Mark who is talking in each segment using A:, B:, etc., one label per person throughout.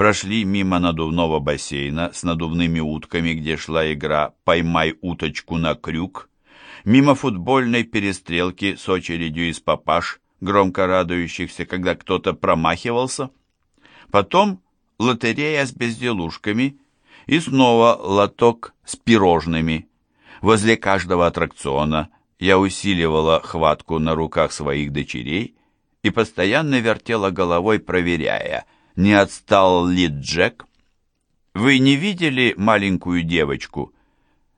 A: Прошли мимо надувного бассейна с надувными утками, где шла игра «Поймай уточку на крюк», мимо футбольной перестрелки с очередью из папаш, громко радующихся, когда кто-то промахивался. Потом лотерея с безделушками и снова лоток с пирожными. Возле каждого аттракциона я усиливала хватку на руках своих дочерей и постоянно вертела головой, проверяя – не отстал ли Джек? Вы не видели маленькую девочку?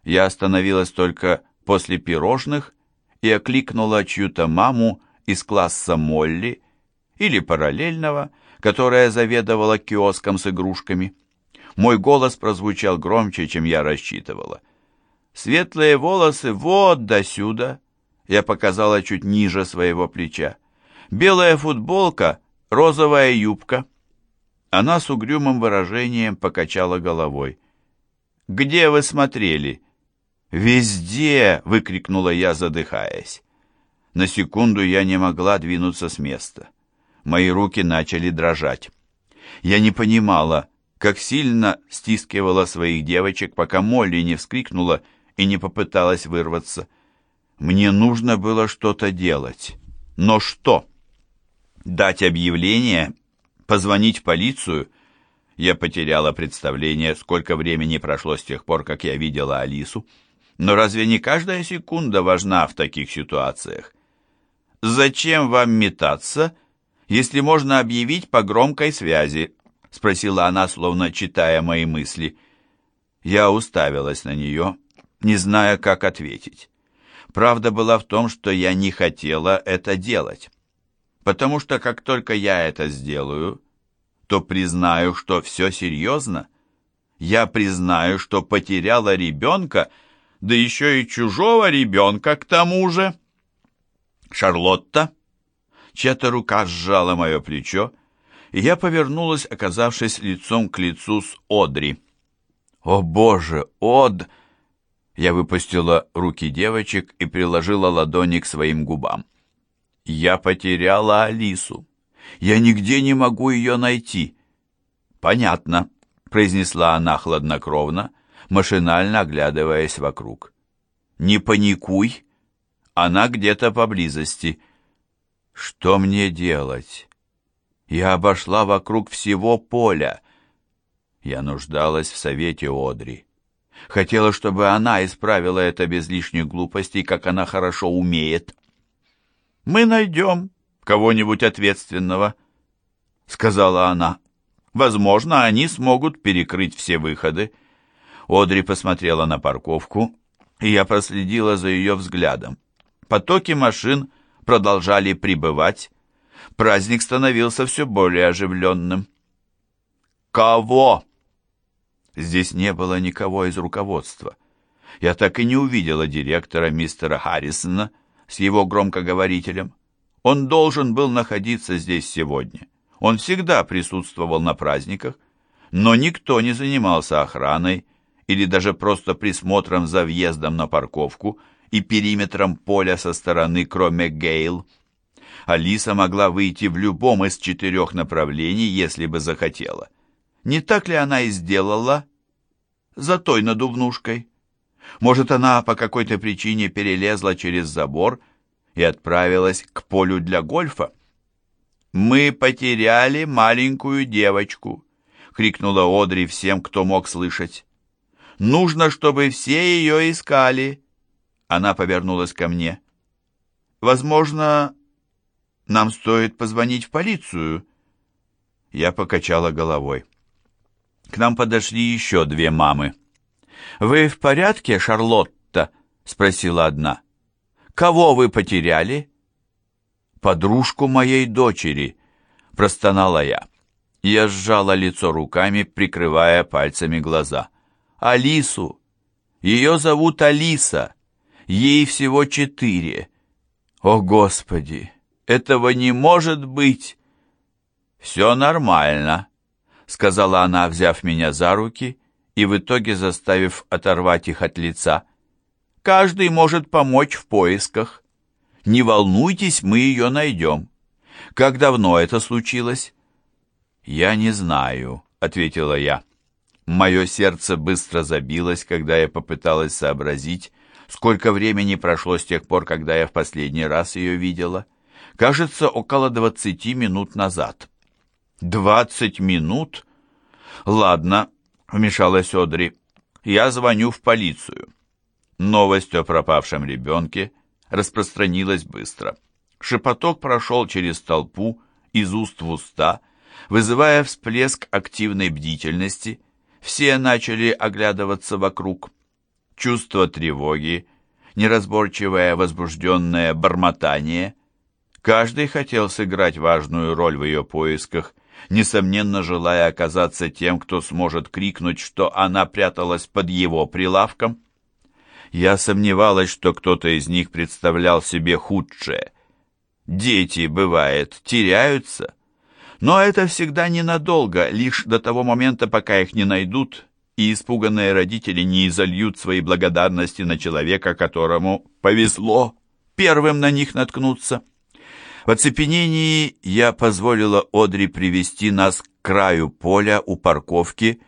A: Я остановилась только после пирожных и окликнула чью-то маму из класса Молли или параллельного, которая заведовала киоском с игрушками. Мой голос прозвучал громче, чем я рассчитывала. Светлые волосы вот до сюда. Я показала чуть ниже своего плеча. Белая футболка, розовая юбка. Она с угрюмым выражением покачала головой. «Где вы смотрели?» «Везде!» — выкрикнула я, задыхаясь. На секунду я не могла двинуться с места. Мои руки начали дрожать. Я не понимала, как сильно стискивала своих девочек, пока Молли не вскрикнула и не попыталась вырваться. Мне нужно было что-то делать. Но что? Дать объявление Позвонить в полицию? Я потеряла представление, сколько времени прошло с тех пор, как я видела Алису. Но разве не каждая секунда важна в таких ситуациях? «Зачем вам метаться, если можно объявить по громкой связи?» спросила она, словно читая мои мысли. Я уставилась на нее, не зная, как ответить. Правда была в том, что я не хотела это делать потому что как только я это сделаю, то признаю, что все серьезно. Я признаю, что потеряла ребенка, да еще и чужого ребенка к тому же. Шарлотта, чья-то рука сжала мое плечо, и я повернулась, оказавшись лицом к лицу с Одри. «О, Боже, Од!» Я выпустила руки девочек и приложила ладони к своим губам. Я потеряла Алису. Я нигде не могу ее найти. Понятно, произнесла она хладнокровно, машинально оглядываясь вокруг. Не паникуй, она где-то поблизости. Что мне делать? Я обошла вокруг всего поля. Я нуждалась в совете Одри. Хотела, чтобы она исправила это без лишних глупостей, как она хорошо умеет. «Мы найдем кого-нибудь ответственного», — сказала она. «Возможно, они смогут перекрыть все выходы». Одри посмотрела на парковку, и я проследила за ее взглядом. Потоки машин продолжали прибывать. Праздник становился все более оживленным. «Кого?» Здесь не было никого из руководства. Я так и не увидела директора мистера Харрисона, с его громкоговорителем. Он должен был находиться здесь сегодня. Он всегда присутствовал на праздниках, но никто не занимался охраной или даже просто присмотром за въездом на парковку и периметром поля со стороны, кроме Гейл. Алиса могла выйти в любом из четырех направлений, если бы захотела. Не так ли она и сделала за той надувнушкой? Может, она по какой-то причине перелезла через забор и отправилась к полю для гольфа? «Мы потеряли маленькую девочку», — крикнула Одри всем, кто мог слышать. «Нужно, чтобы все ее искали». Она повернулась ко мне. «Возможно, нам стоит позвонить в полицию?» Я покачала головой. К нам подошли еще две мамы. «Вы в порядке, Шарлотта?» — спросила одна. «Кого вы потеряли?» «Подружку моей дочери», — простонала я. Я сжала лицо руками, прикрывая пальцами глаза. «Алису! Ее зовут Алиса! Ей всего четыре! О, Господи! Этого не может быть!» «Все нормально», — сказала она, взяв меня за руки и в итоге заставив оторвать их от лица. «Каждый может помочь в поисках. Не волнуйтесь, мы ее найдем. Как давно это случилось?» «Я не знаю», ответила я. Мое сердце быстро забилось, когда я попыталась сообразить, сколько времени прошло с тех пор, когда я в последний раз ее видела. Кажется, около двадцати минут назад. «Двадцать минут?» «Ладно», — вмешалась Одри, — «я звоню в полицию». Новость о пропавшем ребенке распространилась быстро. Шепоток прошел через толпу, из уст в уста, вызывая всплеск активной бдительности. Все начали оглядываться вокруг. Чувство тревоги, неразборчивое возбужденное бормотание. Каждый хотел сыграть важную роль в ее поисках, несомненно желая оказаться тем, кто сможет крикнуть, что она пряталась под его прилавком. Я сомневалась, что кто-то из них представлял себе худшее. Дети, бывает, теряются, но это всегда ненадолго, лишь до того момента, пока их не найдут, и испуганные родители не изольют свои благодарности на человека, которому повезло первым на них наткнуться. В оцепенении я позволила Одри привести нас к краю поля у парковки,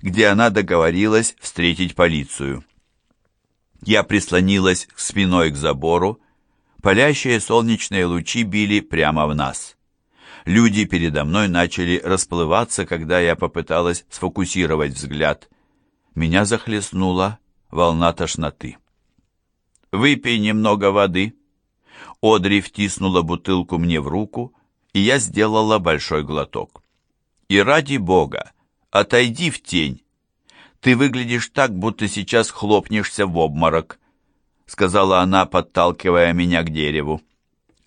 A: где она договорилась встретить полицию. Я прислонилась спиной к забору, палящие солнечные лучи били прямо в нас. Люди передо мной начали расплываться, когда я попыталась сфокусировать взгляд. Меня захлестнула волна тошноты. «Выпей немного воды», Одри втиснула бутылку мне в руку, и я сделала большой глоток. «И ради бога, отойди в тень. Ты выглядишь так, будто сейчас хлопнешься в обморок», сказала она, подталкивая меня к дереву.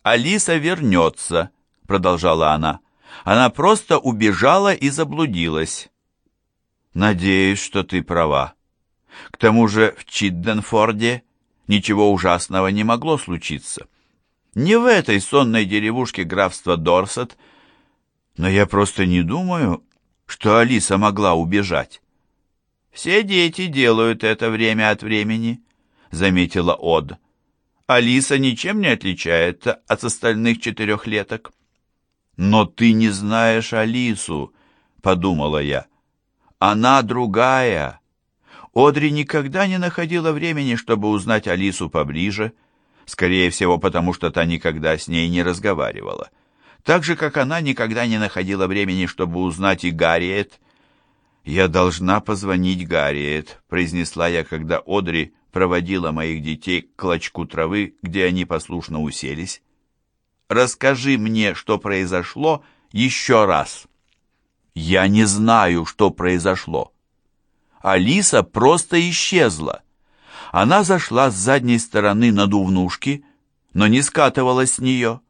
A: «Алиса вернется», продолжала она. «Она просто убежала и заблудилась». «Надеюсь, что ты права. К тому же в Чидденфорде ничего ужасного не могло случиться. Не в этой сонной деревушке графства Дорсет, но я просто не думаю, что Алиса могла убежать. «Все дети делают это время от времени», — заметила Од. «Алиса ничем не отличается от остальных четырехлеток». «Но ты не знаешь Алису», — подумала я. «Она другая». Одри никогда не находила времени, чтобы узнать Алису поближе, — скорее всего, потому что та никогда с ней не разговаривала. Так же, как она никогда не находила времени, чтобы узнать и Гарриет. «Я должна позвонить Гарриет», — произнесла я, когда Одри проводила моих детей к клочку травы, где они послушно уселись. «Расскажи мне, что произошло, еще раз». «Я не знаю, что произошло». Алиса просто исчезла. Она зашла с задней стороны надувнушки, но не скатывалась с нее.